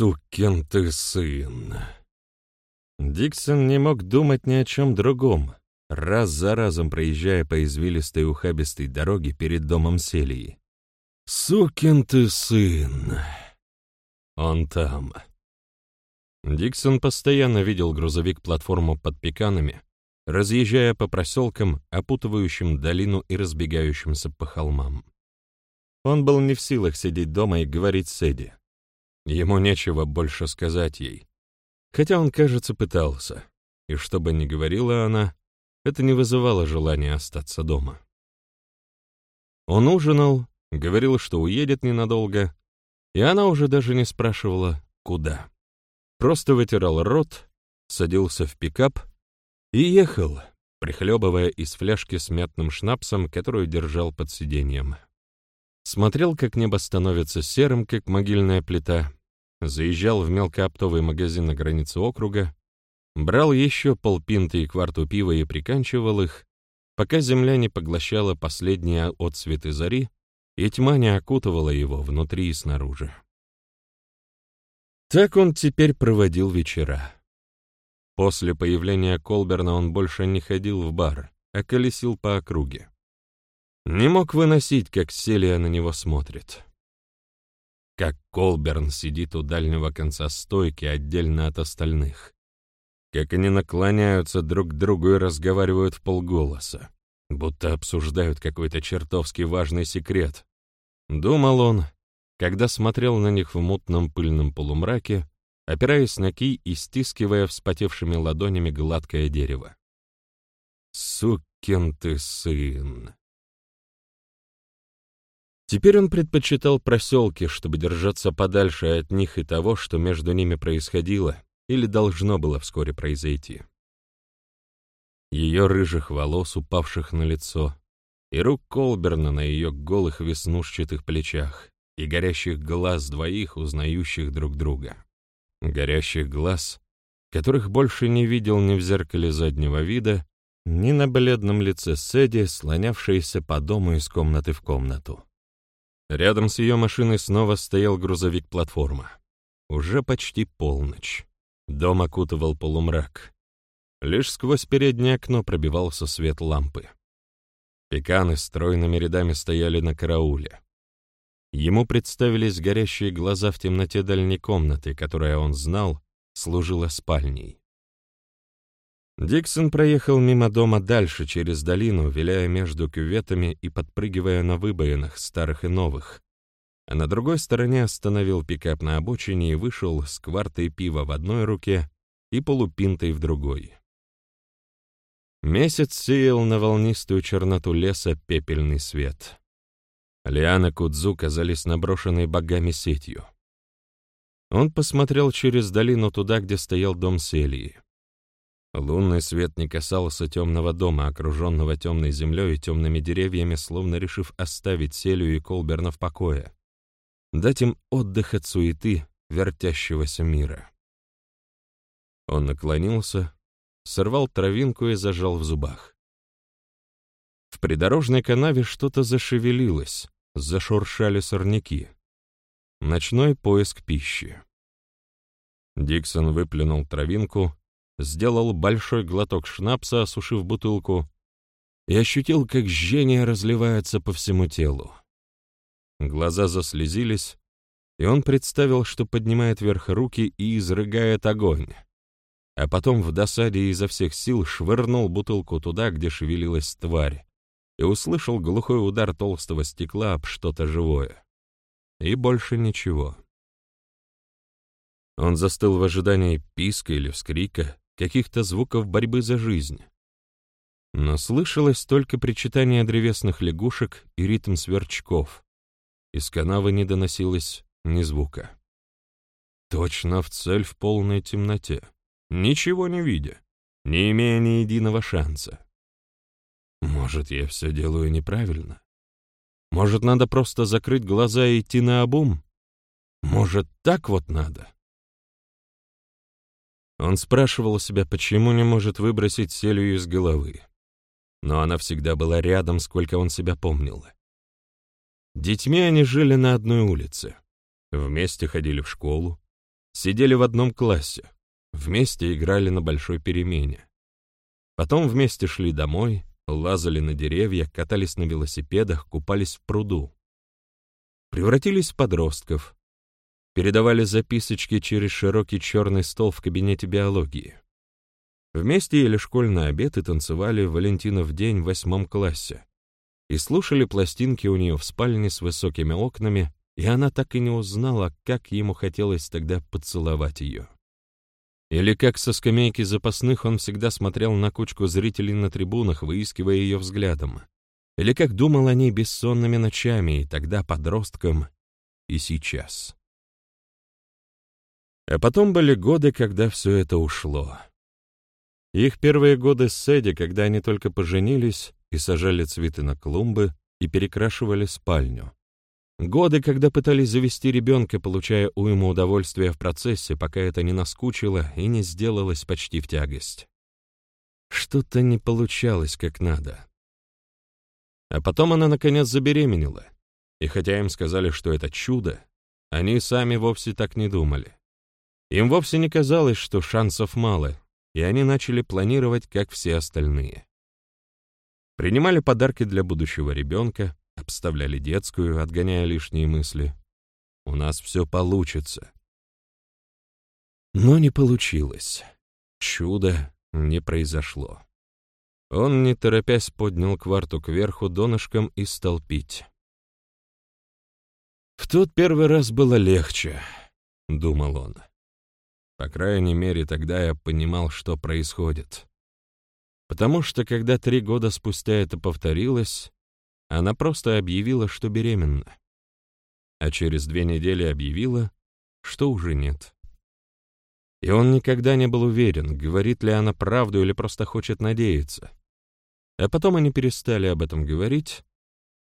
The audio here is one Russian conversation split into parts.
«Сукин ты сын!» Диксон не мог думать ни о чем другом, раз за разом проезжая по извилистой ухабистой дороге перед домом Селии. «Сукин ты сын!» «Он там!» Диксон постоянно видел грузовик-платформу под пеканами, разъезжая по проселкам, опутывающим долину и разбегающимся по холмам. Он был не в силах сидеть дома и говорить с Эдди. Ему нечего больше сказать ей. Хотя он, кажется, пытался. И что бы ни говорила она, это не вызывало желания остаться дома. Он ужинал, говорил, что уедет ненадолго, и она уже даже не спрашивала, куда. Просто вытирал рот, садился в пикап и ехал, прихлебывая из фляжки с мятным шнапсом, которую держал под сиденьем. Смотрел, как небо становится серым, как могильная плита, заезжал в мелкооптовый магазин на границе округа, брал еще полпинты и кварту пива и приканчивал их, пока земля не поглощала последние отцветы зари, и тьма не окутывала его внутри и снаружи. Так он теперь проводил вечера. После появления Колберна он больше не ходил в бар, а колесил по округе. Не мог выносить, как Селия на него смотрит. Как Колберн сидит у дальнего конца стойки отдельно от остальных. Как они наклоняются друг к другу и разговаривают в полголоса, будто обсуждают какой-то чертовски важный секрет. Думал он, когда смотрел на них в мутном пыльном полумраке, опираясь на кий и стискивая вспотевшими ладонями гладкое дерево. «Сукин ты сын!» Теперь он предпочитал проселки, чтобы держаться подальше от них и того, что между ними происходило или должно было вскоре произойти. Ее рыжих волос, упавших на лицо, и рук Колберна на ее голых веснушчатых плечах, и горящих глаз двоих, узнающих друг друга. Горящих глаз, которых больше не видел ни в зеркале заднего вида, ни на бледном лице Сэдди, слонявшейся по дому из комнаты в комнату. Рядом с ее машиной снова стоял грузовик-платформа. Уже почти полночь. Дом окутывал полумрак. Лишь сквозь переднее окно пробивался свет лампы. Пеканы стройными рядами стояли на карауле. Ему представились горящие глаза в темноте дальней комнаты, которая, он знал, служила спальней. Диксон проехал мимо дома дальше, через долину, виляя между кюветами и подпрыгивая на выбоинах, старых и новых. А на другой стороне остановил пикап на обочине и вышел с квартой пива в одной руке и полупинтой в другой. Месяц сеял на волнистую черноту леса пепельный свет. Лиана Кудзу казались наброшенной богами сетью. Он посмотрел через долину туда, где стоял дом Селии. Лунный свет не касался темного дома, окруженного темной землей и темными деревьями, словно решив оставить Селию и Колберна в покое, дать им отдых от суеты вертящегося мира. Он наклонился, сорвал травинку и зажал в зубах. В придорожной канаве что-то зашевелилось, зашуршали сорняки. Ночной поиск пищи. Диксон выплюнул травинку, сделал большой глоток шнапса, осушив бутылку, и ощутил, как жжение разливается по всему телу. Глаза заслезились, и он представил, что поднимает вверх руки и изрыгает огонь, а потом в досаде изо всех сил швырнул бутылку туда, где шевелилась тварь, и услышал глухой удар толстого стекла об что-то живое. И больше ничего. Он застыл в ожидании писка или вскрика, каких-то звуков борьбы за жизнь. Но слышалось только причитание древесных лягушек и ритм сверчков. Из канавы не доносилось ни звука. Точно в цель в полной темноте, ничего не видя, не имея ни единого шанса. Может, я все делаю неправильно? Может, надо просто закрыть глаза и идти на обум? Может, так вот надо? Он спрашивал себя, почему не может выбросить Селию из головы. Но она всегда была рядом, сколько он себя помнил. Детьми они жили на одной улице. Вместе ходили в школу. сидели в одном классе, вместе играли на большой перемене. Потом вместе шли домой, лазали на деревья, катались на велосипедах, купались в пруду. Превратились в подростков, передавали записочки через широкий черный стол в кабинете биологии. Вместе ели школьный обед и танцевали Валентинов день в восьмом классе. И слушали пластинки у нее в спальне с высокими окнами, и она так и не узнала, как ему хотелось тогда поцеловать ее. Или как со скамейки запасных он всегда смотрел на кучку зрителей на трибунах, выискивая ее взглядом. Или как думал о ней бессонными ночами, и тогда подростком, и сейчас. А потом были годы, когда все это ушло. Их первые годы с Сэдди, когда они только поженились и сажали цветы на клумбы и перекрашивали спальню. Годы, когда пытались завести ребенка, получая уйму удовольствия в процессе, пока это не наскучило и не сделалось почти в тягость. Что-то не получалось как надо. А потом она, наконец, забеременела. И хотя им сказали, что это чудо, они сами вовсе так не думали. Им вовсе не казалось, что шансов мало, и они начали планировать, как все остальные. Принимали подарки для будущего ребенка, обставляли детскую, отгоняя лишние мысли. «У нас все получится». Но не получилось. Чудо не произошло. Он, не торопясь, поднял кварту кверху донышком и стал пить. «В тот первый раз было легче», — думал он. По крайней мере, тогда я понимал, что происходит. Потому что, когда три года спустя это повторилось, она просто объявила, что беременна. А через две недели объявила, что уже нет. И он никогда не был уверен, говорит ли она правду или просто хочет надеяться. А потом они перестали об этом говорить,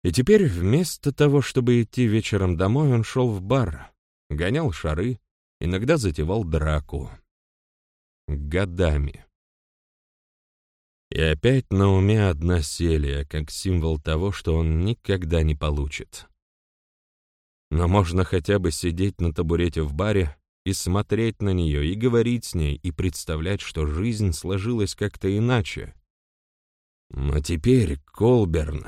и теперь вместо того, чтобы идти вечером домой, он шел в бар, гонял шары, иногда затевал драку. Годами. И опять на уме одна селия, как символ того, что он никогда не получит. Но можно хотя бы сидеть на табурете в баре и смотреть на нее, и говорить с ней, и представлять, что жизнь сложилась как-то иначе. Но теперь Колберн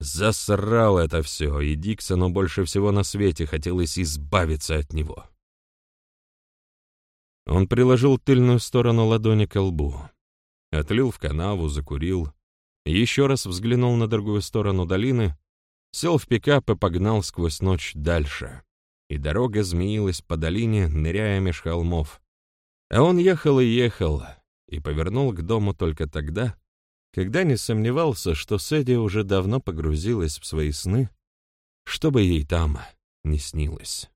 засрал это все, и Диксону больше всего на свете хотелось избавиться от него. Он приложил тыльную сторону ладони к лбу. Отлил в канаву, закурил, еще раз взглянул на другую сторону долины, сел в пикап и погнал сквозь ночь дальше. И дорога змеилась по долине, ныряя меж холмов. А он ехал и ехал, и повернул к дому только тогда, когда не сомневался, что Сэдди уже давно погрузилась в свои сны, чтобы ей там не снилось.